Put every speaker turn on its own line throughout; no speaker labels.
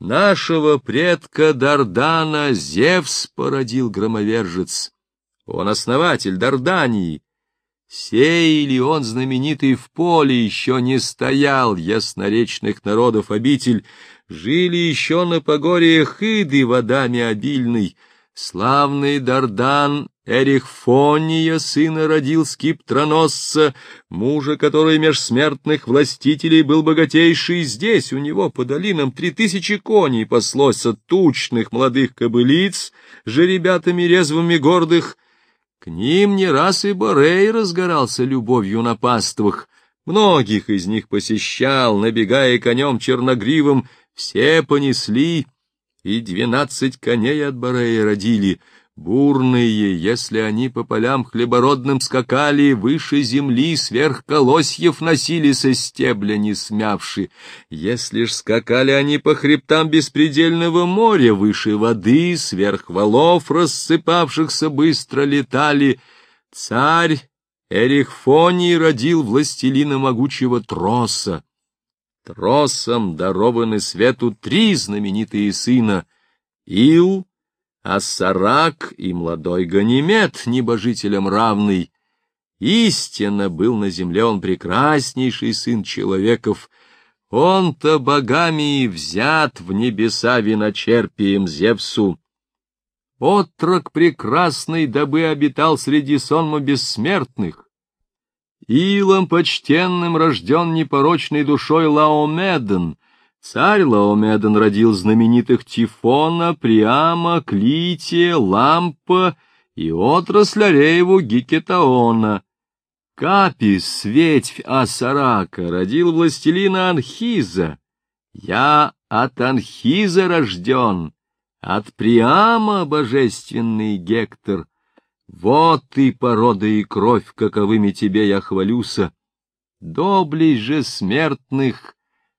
Нашего предка Дардана Зевс породил громовержец. Он основатель Дардании. Сей ли он знаменитый в поле еще не стоял, ясноречных народов обитель, жили еще на погоре Хиды водами обильной, славный Дардан Эрихфония, сына родил скиптроносца, мужа, который меж смертных властителей был богатейший, здесь у него по долинам три тысячи коней паслось от тучных молодых кобылиц, жеребятами резвыми гордых. К ним не раз и Борей разгорался любовью на паствах, многих из них посещал, набегая конем черногривым, все понесли, и двенадцать коней от Борея родили — Бурные, если они по полям хлебородным скакали, выше земли сверх колосьев носили со стебля не смявши. Если ж скакали они по хребтам беспредельного моря, выше воды, сверх валов рассыпавшихся быстро летали. Царь Эрихфоний родил властелина могучего Троса. Тросом дарованы свету три знаменитые сына — Ил, а Сарак и молодой Ганимед, небожителям равный. Истинно был на земле он прекраснейший сын человеков. Он-то богами взят в небеса виночерпием Зевсу. Отрок прекрасный, дабы обитал среди сонма бессмертных. Илом почтенным рожден непорочной душой Лаомеден, Царь Лаомедон родил знаменитых Тифона, Приама, Клития, Лампа и отрасль Арееву Гикетаона. Капис, ветвь Асарака, родил властелина Анхиза. Я от Анхиза рожден, от Приама божественный Гектор. Вот ты, порода и кровь, каковыми тебе я хвалюся. Доблесть же смертных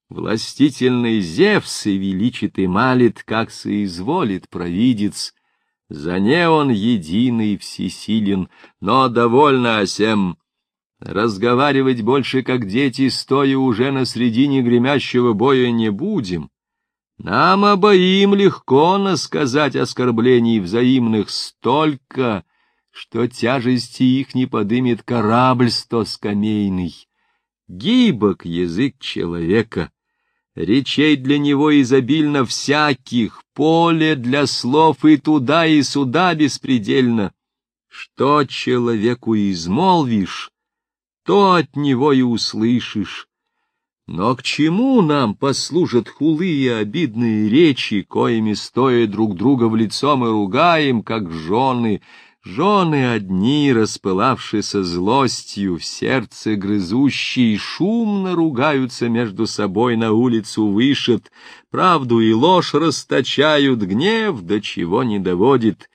Властительный Зевс и величит и малит, как соизволит провидец. За не он единый всесилен, но довольно осем. Разговаривать больше, как дети, стоя уже на средине гремящего боя, не будем. Нам обоим легко насказать оскорблений взаимных столько, что тяжести их не подымет корабль стоскамейный. Гибок язык человека, Речей для него изобильно всяких, поле для слов и туда, и сюда беспредельно. Что человеку измолвишь, то от него и услышишь. Но к чему нам послужат хулые обидные речи, коими, стоя друг друга в лицо, мы ругаем, как жены, Жены одни, распылавшиеся злостью, в сердце грызущие, шумно ругаются между собой на улицу вышед, правду и ложь расточают, гнев до чего не доводит.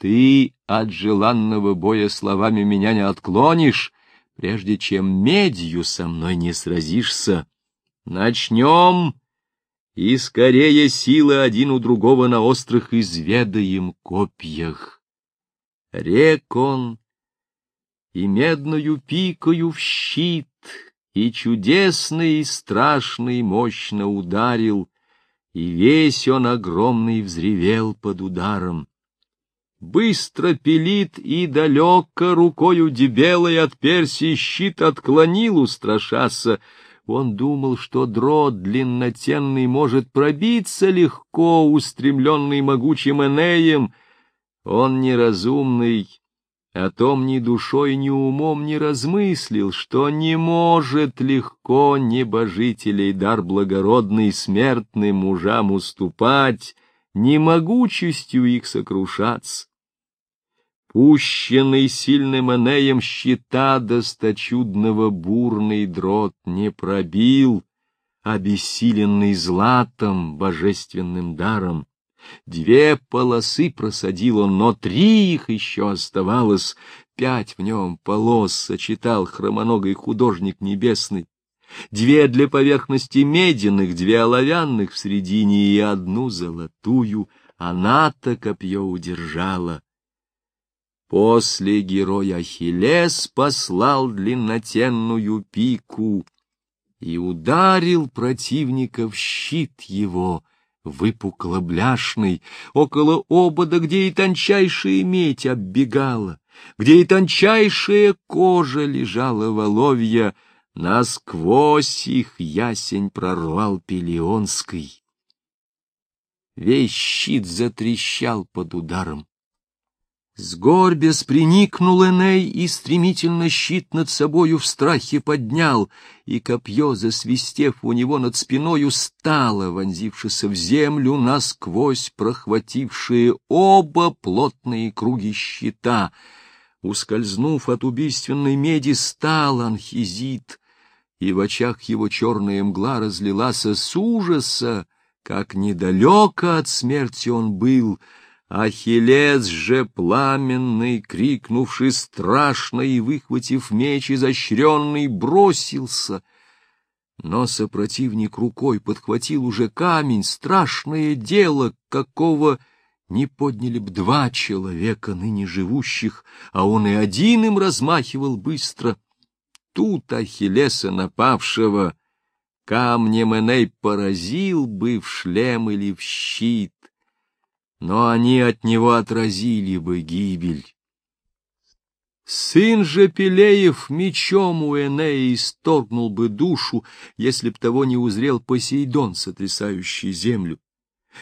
Ты от желанного боя словами меня не отклонишь, прежде чем медью со мной не сразишься. Начнем, и скорее силы один у другого на острых изведаем копьях рек он, и медную пикою в щит, и чудесный, и страшный мощно ударил, и весь он огромный взревел под ударом. Быстро пилит и далеко рукою дебелой от Персии щит отклонил, устрашаться. Он думал, что дрот длиннотенный может пробиться легко, устремленный могучим Энеем, он неразумный, о том ни душой, ни умом не размыслил, что не может легко небожителей дар благородный смертным мужам уступать, ни могучестью их сокрушаться. Пущенный сильным Энеем щита досточудного бурный дрот не пробил, обессиленный златом божественным даром. Две полосы просадил он, но три их еще оставалось. Пять в нем полос сочетал хромоногой художник небесный. Две для поверхности меденных, две оловянных в середине и одну золотую. Она-то копье удержала. После герой Ахиллес послал длиннотенную пику и ударил противника в щит его — выпукло-бляшный, около обода, где и тончайшая медь оббегала, где и тончайшая кожа лежала воловья, насквозь их ясень прорвал Пелионской. Весь щит затрещал под ударом. Сгорбясь приникнул Эней и стремительно щит над собою в страхе поднял, и копье, засвистев у него над спиною, стало, вонзившись в землю, насквозь прохватившие оба плотные круги щита. Ускользнув от убийственной меди, стал анхизит, и в очах его черная мгла разлилась с ужаса, как недалеко от смерти он был — Ахиллес же пламенный, крикнувший страшно и выхватив меч изощренный, бросился. Но сопротивник рукой подхватил уже камень, страшное дело, какого не подняли б два человека ныне живущих, а он и один им размахивал быстро. Тут Ахиллеса напавшего камнем Эней поразил бы в шлем или в щит, но они от него отразили бы гибель. Сын же Пелеев мечом у Энея исторгнул бы душу, если б того не узрел Посейдон, сотрясающий землю.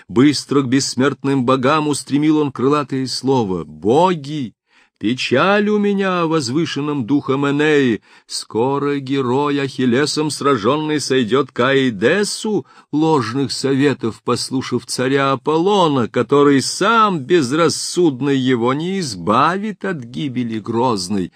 Быстро к бессмертным богам устремил он крылатое слово «Боги! Печаль у меня возвышенным духом Энеи. Скоро герой Ахиллесом сраженный сойдет к Аидесу, ложных советов послушав царя Аполлона, который сам безрассудно его не избавит от гибели грозной.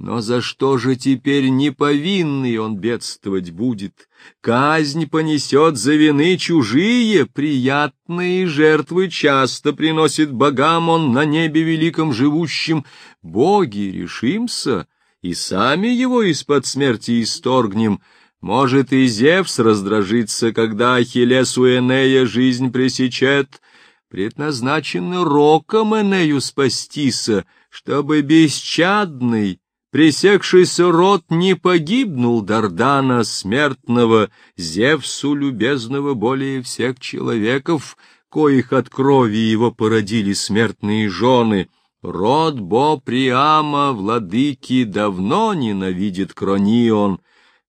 Но за что же теперь неповинный он бедствовать будет? Казнь понесет за вины чужие, приятные жертвы часто приносит богам он на небе великом живущим. Боги, решимся, и сами его из-под смерти исторгнем. Может, и Зевс раздражится, когда Ахиллесу Энея жизнь пресечет. Предназначено роком Энею спастися, чтобы бесчадный, Пресекшийся род не погибнул Дардана смертного, Зевсу любезного более всех человеков, коих от крови его породили смертные жены. Род Бо Приама, владыки, давно ненавидит Кронион.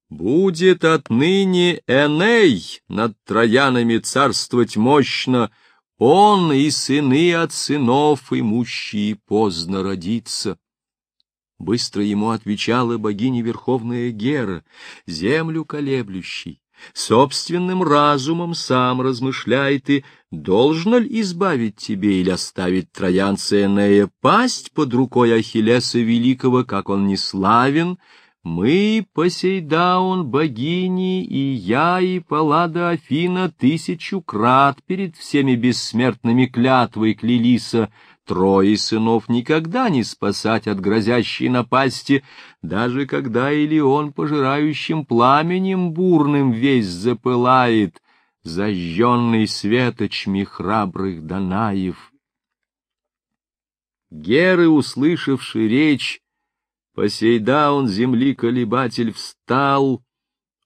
Будет отныне Эней над троянами царствовать мощно, он и сыны от сынов, имущие поздно родиться. Быстро ему отвечала богиня Верховная Гера, землю колеблющий. Собственным разумом сам размышляй ты, должно ли избавить тебе или оставить троянца Энея пасть под рукой Ахиллеса Великого, как он не славен, мы, Посейдаун, богини, и я, и Паллада Афина тысячу крат перед всеми бессмертными клятвой клялися, трое сынов никогда не спасать от грозящей напасти, даже когда или он пожирающим пламенем бурным весь запылает, зажженный светочми храбрых Данаев. Геры, услышавший речь, Посейдаун, земли-колебатель, встал,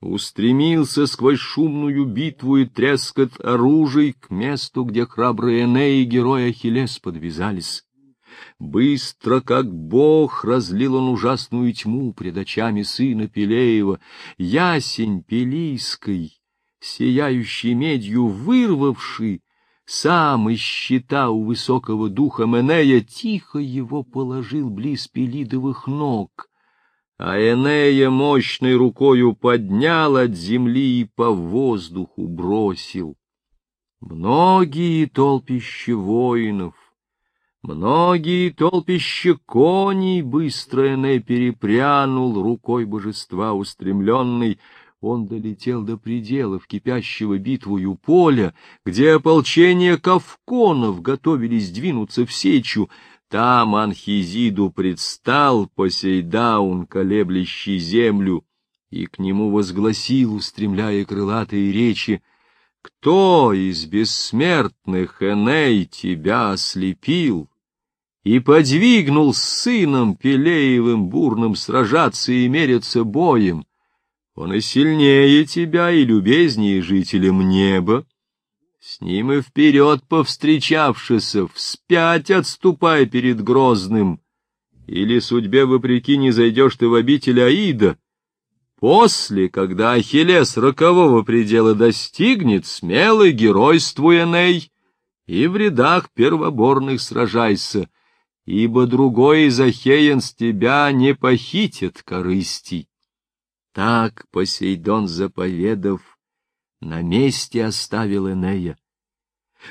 устремился сквозь шумную битву и трескот оружий к месту, где храбрые Эней и герой Ахиллес подвязались. Быстро, как бог, разлил он ужасную тьму пред очами сына Пелеева, ясень пелийской, сияющий медью вырвавший, сам из щита у высокого духа Менея тихо его положил близ Пелидовых ног — а Энея мощной рукою поднял от земли и по воздуху бросил. Многие толпища воинов, многие толпища коней быстро Эней перепрянул рукой божества устремленной, он долетел до пределов кипящего битвою поля, где ополчение кавконов готовились двинуться в сечу, там Анхизиду предстал Посейдаун, колеблющий землю, и к нему возгласил, устремляя крылатые речи, «Кто из бессмертных, Эней, тебя ослепил?» и подвигнул с сыном Пелеевым бурным сражаться и мериться боем. Он и сильнее тебя, и любезнее жителям неба. С ним и вперед повстречавшися, вспять отступай перед Грозным. Или судьбе вопреки не зайдешь ты в обитель Аида. После, когда Ахиллес рокового предела достигнет, смелый геройствуй, Эней, и в рядах первоборных сражайся, ибо другой из Ахеян с тебя не похитит корысти. Так Посейдон заповедав, на месте оставил Энея.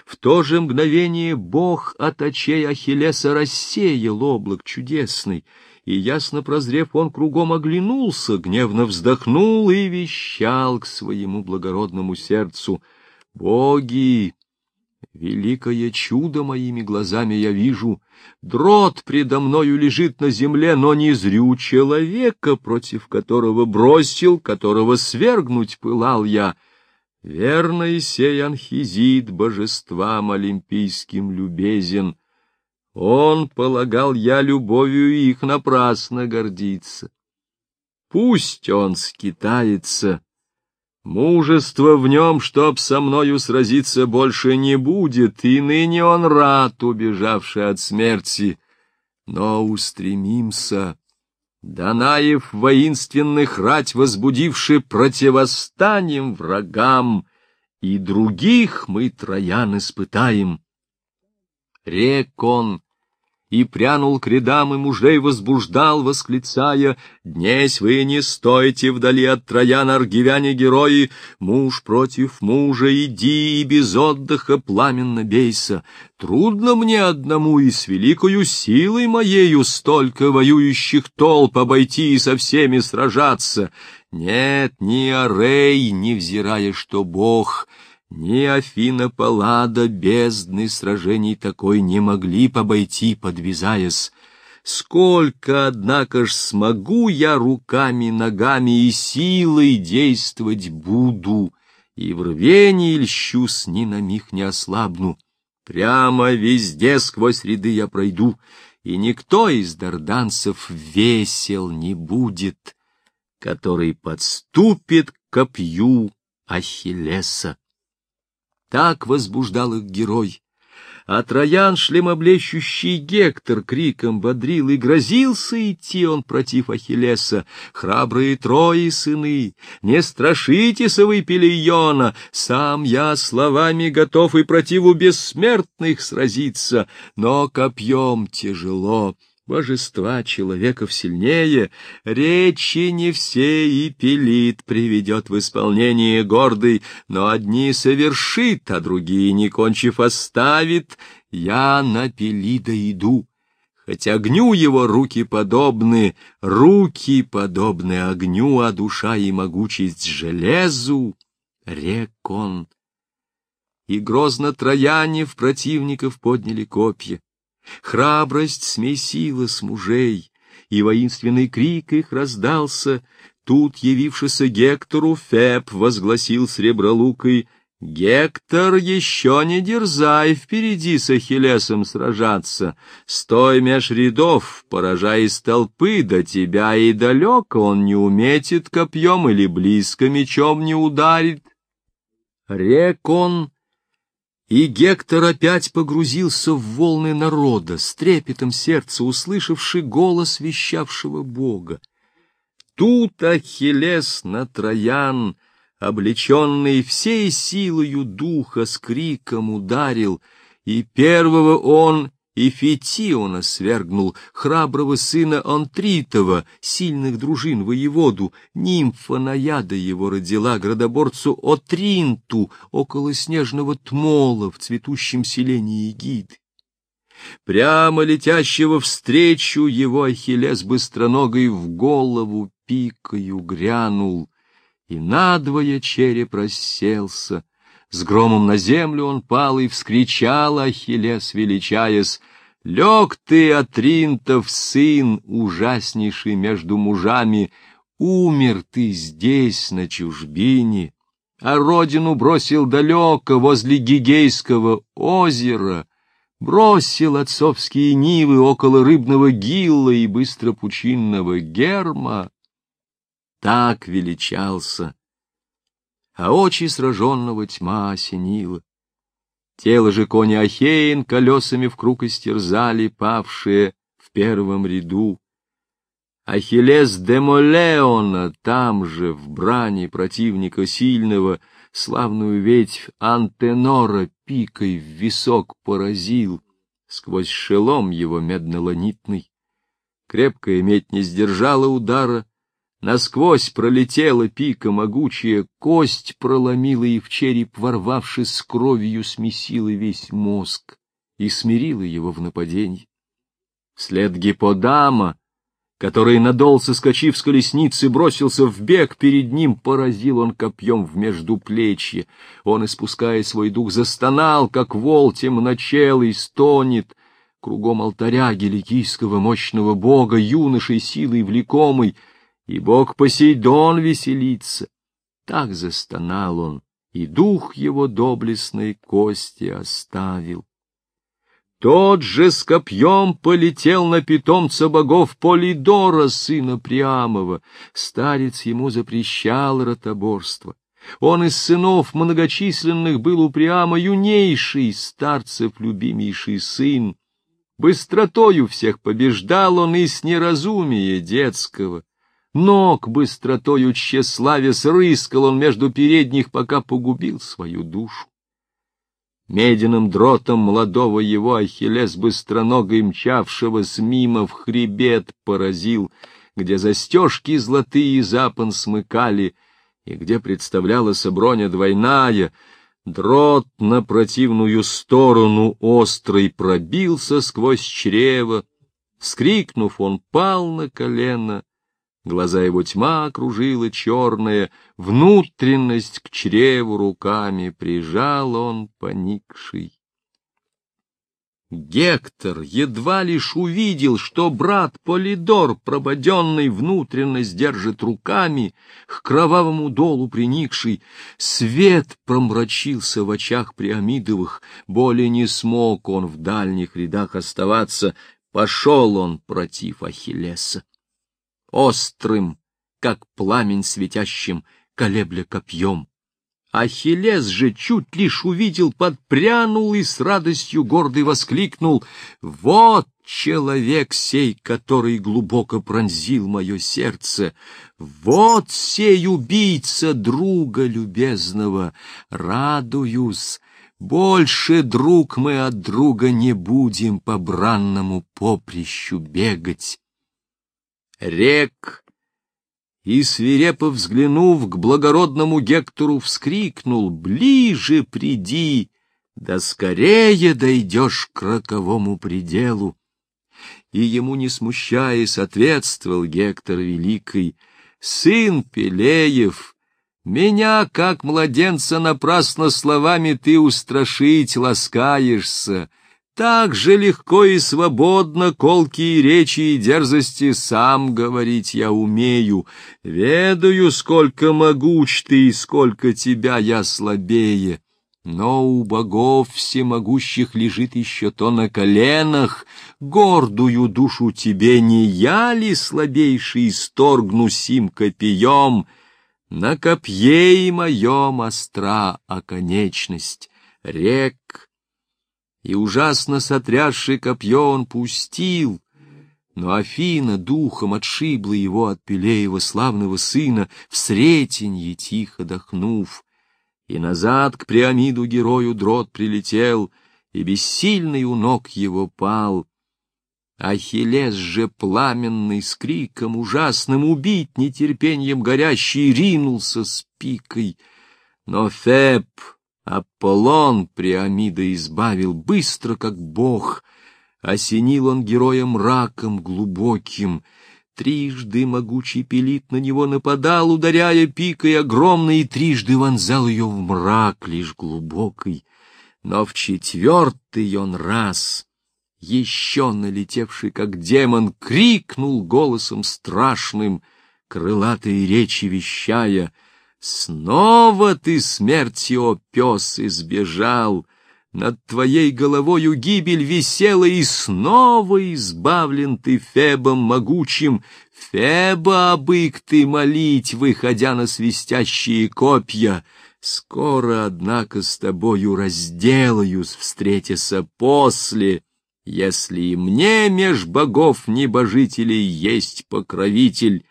В то же мгновение бог от очей Ахиллеса рассеял облак чудесный, и, ясно прозрев, он кругом оглянулся, гневно вздохнул и вещал к своему благородному сердцу. «Боги, великое чудо моими глазами я вижу, дрот предо мною лежит на земле, но не зрю человека, против которого бросил, которого свергнуть пылал я». Верно, и сей анхизит божествам олимпийским любезен. Он полагал я любовью их напрасно гордиться. Пусть он скитается, мужество в нем, чтоб со мною сразиться, больше не будет, и ныне он рад, убежавший от смерти. Но устремимся Данаев воинственных рать возбудивши противостанем врагам, и других мы троян испытаем. Рекон и прянул к рядам и мужей возбуждал, восклицая, «Днесь вы не стойте вдали от троян, аргивяне-герои, муж против мужа, иди и без отдыха пламенно бейся. Трудно мне одному и с великою силой моею столько воюющих толп обойти и со всеми сражаться. Нет, ни Арей, невзирая, что Бог — ни Афина Паллада бездны сражений такой не могли побойти, подвязаясь. Сколько, однако ж, смогу я руками, ногами и силой действовать буду, и в рвении льщусь ни на миг не ослабну. Прямо везде сквозь ряды я пройду, и никто из дарданцев весел не будет, который подступит к копью Ахиллеса. Так возбуждал их герой. А Троян, шлемоблещущий Гектор, криком бодрил, и грозился идти он против Ахиллеса. Храбрые трои сыны, не страшитесь вы Пелиона, сам я словами готов и противу бессмертных сразиться, но копьем тяжело божества человеков сильнее, речи не все и пилит приведет в исполнение гордый, но одни совершит, а другие, не кончив, оставит. Я на пилида иду, хоть огню его руки подобны, руки подобны огню, а душа и могучесть железу, рекон. И грозно трояне в противников подняли копья. Храбрость смесила с мужей, и воинственный крик их раздался. Тут, явившийся Гектору, Феб возгласил сребролукой, «Гектор, еще не дерзай впереди с Ахиллесом сражаться. Стой меж рядов, поражай из толпы, до тебя и далеко он не уметит копьем или близко мечом не ударит». Рекон и Гектор опять погрузился в волны народа, с трепетом сердца услышавший голос вещавшего Бога. Тут Ахиллес на Троян, облеченный всей силою духа, с криком ударил, и первого он и Фетиона свергнул, храброго сына Антритова, сильных дружин воеводу, нимфа Наяда его родила, градоборцу Отринту, около снежного Тмола в цветущем селении Егиды. Прямо летящего встречу его Ахиллес быстроногой в голову пикою грянул, и надвое череп расселся, с громом на землю он пал и вскричал Ахиллес, величаясь, «Лег ты, Атринтов, сын, ужаснейший между мужами, умер ты здесь, на чужбине, а родину бросил далеко, возле Гигейского озера, бросил отцовские нивы около рыбного гилла и быстропучинного герма». Так величался а очи сраженного тьма осенила. Тело же коня Ахеин колесами в круг истерзали павшие в первом ряду. Ахиллес Демолеона там же, в брани противника сильного, славную ветвь Антенора пикой в висок поразил, сквозь шелом его медно-ланитный. Крепкая медь не сдержала удара, насквозь пролетела пика могучая, кость проломила и в череп, ворвавшись кровью, смесила весь мозг и смирила его в нападении. Вслед гиподама, который надол, соскочив с колесницы, бросился в бег, перед ним поразил он копьем в междуплечье. Он, испуская свой дух, застонал, как вол темночелый, стонет. Кругом алтаря геликийского мощного бога, юношей силой влекомый, и бог Посейдон веселится. Так застонал он, и дух его доблестной кости оставил. Тот же с копьем полетел на питомца богов Полидора, сына Приамова. Старец ему запрещал ротоборство. Он из сынов многочисленных был у Приама юнейший, старцев любимейший сын. Быстротою всех побеждал он и с неразумия детского. Ног быстротою тщеславец рыскал он между передних, пока погубил свою душу. Медяным дротом молодого его Ахиллес быстроногой мчавшегося мимо в хребет поразил, где застежки золотые запон смыкали, и где представлялась броня двойная, дрот на противную сторону острый пробился сквозь чрево, вскрикнув, он пал на колено, Глаза его тьма окружила черная, внутренность к чреву руками прижал он поникший. Гектор едва лишь увидел, что брат Полидор, прободенный внутренность, держит руками, к кровавому долу приникший. Свет промрачился в очах Приамидовых, более не смог он в дальних рядах оставаться, пошел он против Ахиллеса острым, как пламень светящим, колебля копьем. Ахиллес же чуть лишь увидел, подпрянул и с радостью гордый воскликнул «Вот человек сей, который глубоко пронзил мое сердце! Вот сей убийца друга любезного! Радуюсь! Больше, друг мы, от друга не будем по бранному поприщу бегать!» Рек, и, свирепо взглянув к благородному Гектору, вскрикнул «Ближе приди, да скорее дойдешь к роковому пределу!» И ему, не смущаясь, ответствовал Гектор Великий, «Сын Пелеев, меня, как младенца, напрасно словами ты устрашить ласкаешься!» Так же легко и свободно колкие речи и дерзости сам говорить я умею. Ведаю, сколько могуч ты и сколько тебя я слабее. Но у богов всемогущих лежит еще то на коленах. Гордую душу тебе не я ли слабейший сторгну сим копьем? На копье и моем остра оконечность. Рек и ужасно сотрясший копье он пустил. Но Афина духом отшибла его от Пелеева славного сына, в сретенье тихо дохнув. И назад к Приамиду герою дрот прилетел, и бессильный у ног его пал. Ахиллес же пламенный с криком ужасным убить нетерпением горящий ринулся с пикой. Но Феб Аполлон Приамида избавил быстро, как бог, осенил он героя мраком глубоким, Трижды могучий пелит на него нападал, ударяя пикой огромной, и трижды вонзал ее в мрак лишь глубокий. Но в четвертый он раз, еще налетевший как демон, крикнул голосом страшным, крылатые речи вещая — Снова ты смерти, о пес, избежал, Над твоей головою гибель висела, И снова избавлен ты Фебом могучим, Феба, обык ты молить, выходя на свистящие копья. Скоро, однако, с тобою разделаюсь, встретися после, если и мне меж богов небожителей есть покровитель.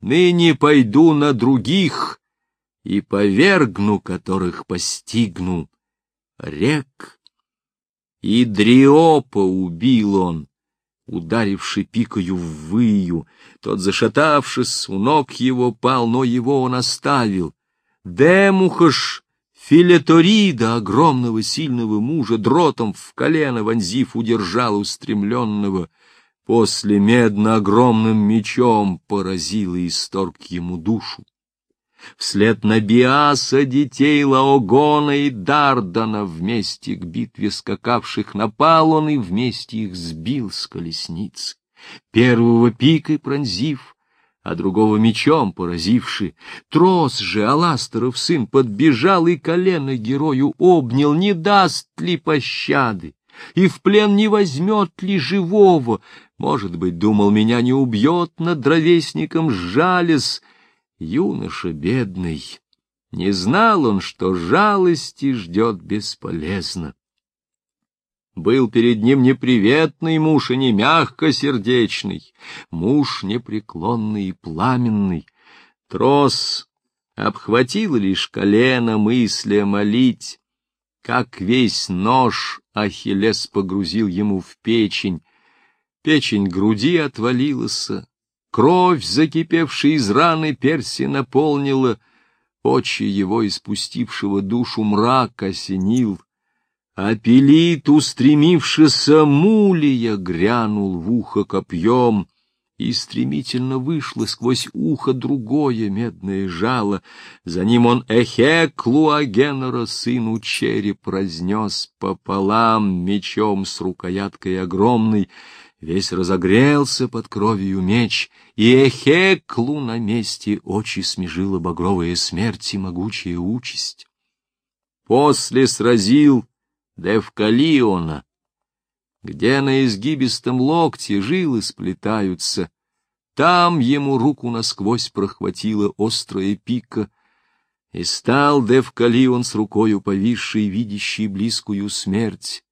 Ныне пойду на других и повергну, которых постигну. Рек и Дриопа убил он, ударивший пикою в выю. Тот, зашатавшись, у ног его пал, но его он оставил. Демухаш Филеторида, огромного сильного мужа, дротом в колено вонзив, удержал устремленного. После медно огромным мечом поразил и исторг ему душу. Вслед на Биаса детей Лаогона и Дардана вместе к битве скакавших напал он и вместе их сбил с колесниц. Первого пикой пронзив, а другого мечом поразивший. Трос же, Аластеров сын, подбежал и колено герою обнял, не даст ли пощады, и в плен не возьмет ли живого. Может быть, думал, меня не убьет над дровесником жалес. Юноша бедный, не знал он, что жалости ждет бесполезно. Был перед ним неприветный муж и не мягкосердечный, муж непреклонный и пламенный. Трос обхватил лишь колено мысля молить, как весь нож Ахиллес погрузил ему в печень. Печень груди отвалилась, кровь, закипевшая из раны перси, наполнила, очи его, испустившего душу, мрак осенил — а Пелит, устремившийся мулия, грянул в ухо копьем, и стремительно вышло сквозь ухо другое медное жало. За ним он Эхеклу Агенора, сыну череп, разнес пополам мечом с рукояткой огромной. Весь разогрелся под кровью меч, и Эхеклу на месте очи смежила багровая смерть и могучая участь. После сразил Девкалиона, где на изгибистом локте жилы сплетаются, там ему руку насквозь прохватила острая пика, и стал Девкалион с рукою повисшей, видящей близкую смерть.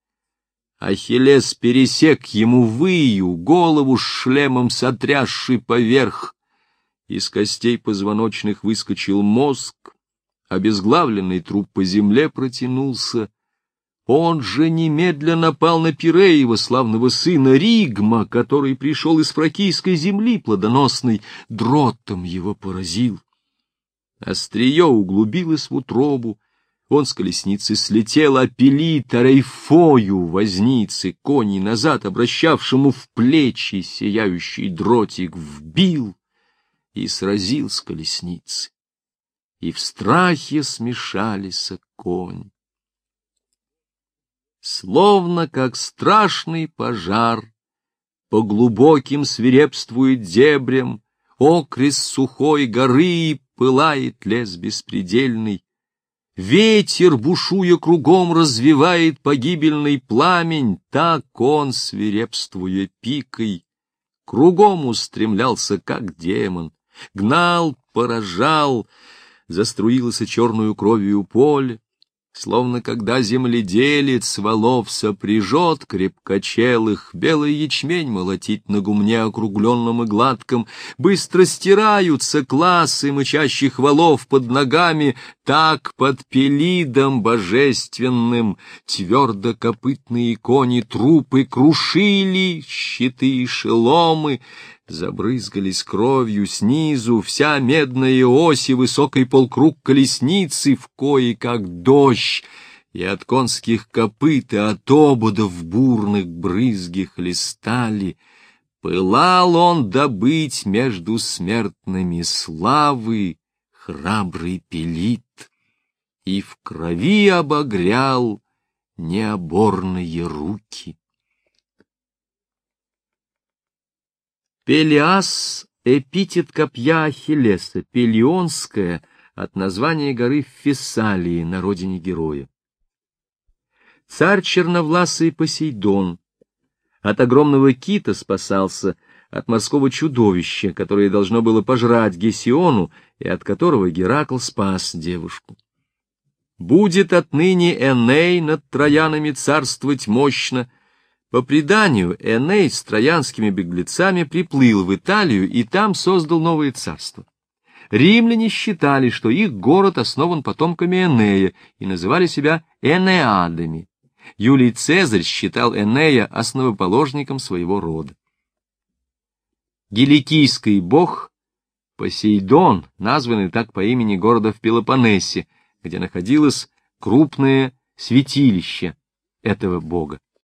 Ахиллес пересек ему выю, голову с шлемом сотрясший поверх. Из костей позвоночных выскочил мозг, обезглавленный труп по земле протянулся, он же немедленно напал на Пиреева, славного сына Ригма, который пришел из фракийской земли плодоносной, дротом его поразил. Острие углубилось в утробу, он с колесницы слетел, а Рейфою возницы, кони назад обращавшему в плечи сияющий дротик, вбил и сразил с колесницы. И в страхе смешались конь словно как страшный пожар. По глубоким свирепствует дебрям, окрест сухой горы пылает лес беспредельный. Ветер, бушуя кругом, развивает погибельный пламень, так он, свирепствуя пикой, кругом устремлялся, как демон, гнал, поражал, заструилось черную кровью поле, Словно когда земледелец валов сопряжет крепкочелых, белый ячмень молотить на гумне округленном и гладком, быстро стираются классы мычащих валов под ногами, так под пелидом божественным твердо копытные кони трупы крушили, щиты и шеломы, Забрызгались кровью снизу вся медная ось и высокий полкруг колесницы, в кои как дождь, и от конских копыт и от ободов бурных брызги хлестали. Пылал он добыть между смертными славы храбрый пелит, и в крови обогрял необорные руки. Пелиас — эпитет копья Ахиллеса, Пелионская — от названия горы Фессалии, на родине героя. Царь черновласый Посейдон от огромного кита спасался, от морского чудовища, которое должно было пожрать Гесиону, и от которого Геракл спас девушку. Будет отныне Эней над троянами царствовать мощно. По преданию, Эней с троянскими беглецами приплыл в Италию и там создал новое царство. Римляне считали, что их город основан потомками Энея и называли себя Энеадами. Юлий Цезарь считал Энея основоположником своего рода. Геликийский бог Посейдон, названный так по имени города в Пелопоннесе, где находилось крупное святилище этого бога.